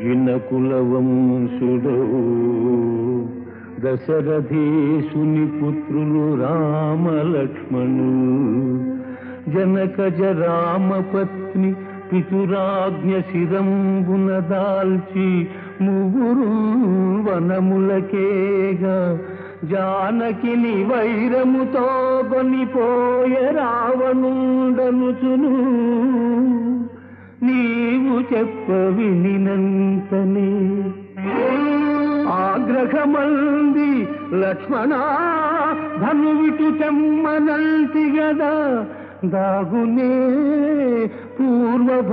ఇనకులవంశుడవు దశరథేశుని పుత్రులు రామలక్ష్మణు. జనకజ రామపత్ని పితురాజ్ఞ శిరంబున దాల్చి ముగురు వనములకేగా. జానకిని వైరముతో కొనిపోయ రావణుండనుచును. నీవు చెప్ప వినినంతనే ఆగ్రహమంది లక్ష్మణ ధనువిటు చెమ్మనంటి గదా దాగునే పూర్వభవానుబంధము.